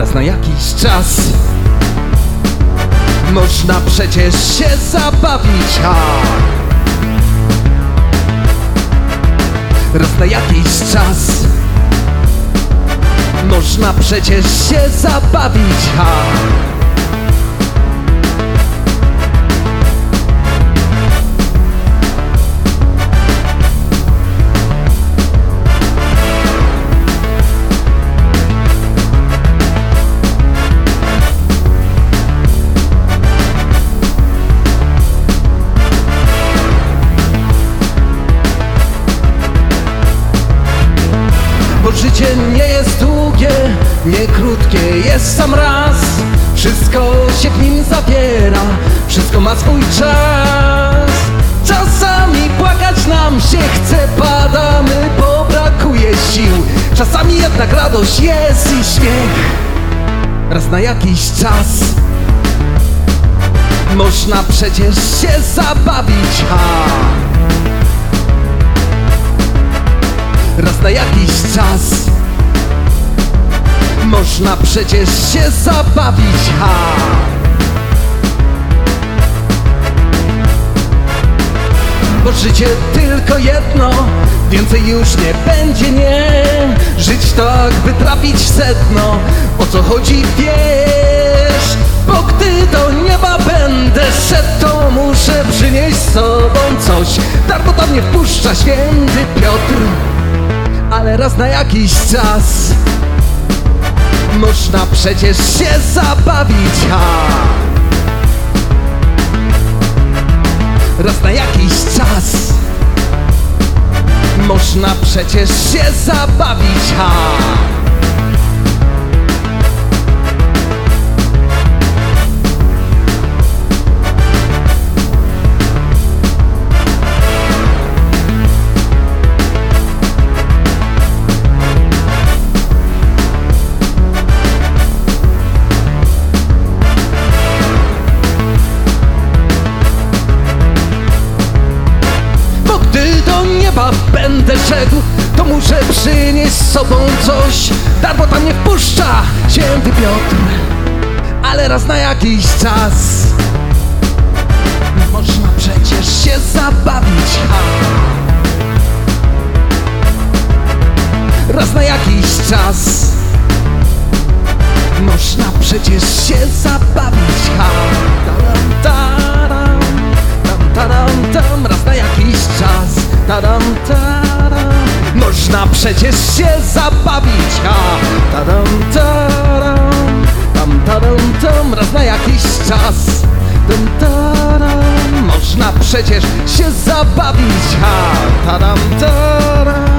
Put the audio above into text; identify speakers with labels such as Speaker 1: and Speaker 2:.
Speaker 1: raz na jakiś czas Można przecież się zabawić, ha! Raz na jakiś czas Można przecież się zabawić, ha! Życie nie jest długie, nie krótkie, jest sam raz. Wszystko się w nim zawiera, wszystko ma swój czas. Czasami płakać nam się chce, padamy, bo brakuje sił. Czasami jednak radość jest i śmiech. Raz na jakiś czas. Można przecież się zabawić, ha! Raz na jakiś czas. Można przecież się zabawić, ha! Bo życie tylko jedno, więcej już nie będzie, nie. Żyć tak, by trafić sedno, o co chodzi wiesz? Bo gdy do nieba będę szedł, to muszę przynieść z sobą coś. Darmo tam nie wpuszcza święty Piotr ale raz na jakiś czas Można przecież się zabawić, ha! Raz na jakiś czas Można przecież się zabawić, ha! Sobą coś. Darmo tam nie wpuszcza święty Piotr. Ale raz na jakiś czas. Można przecież się zabawić. Raz na jakiś czas. Można przecież się zabawić. Ha. Przecież się zabawić ha. Taram, taram, tam, taram, tam, raz na jakiś czas Tam, taram Można przecież się zabawić ha. Taram, taram,